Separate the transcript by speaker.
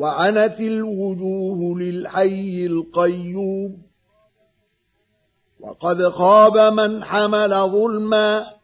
Speaker 1: وعنت الوجوه للحي القيوم. وقد خاب من حمل ظلما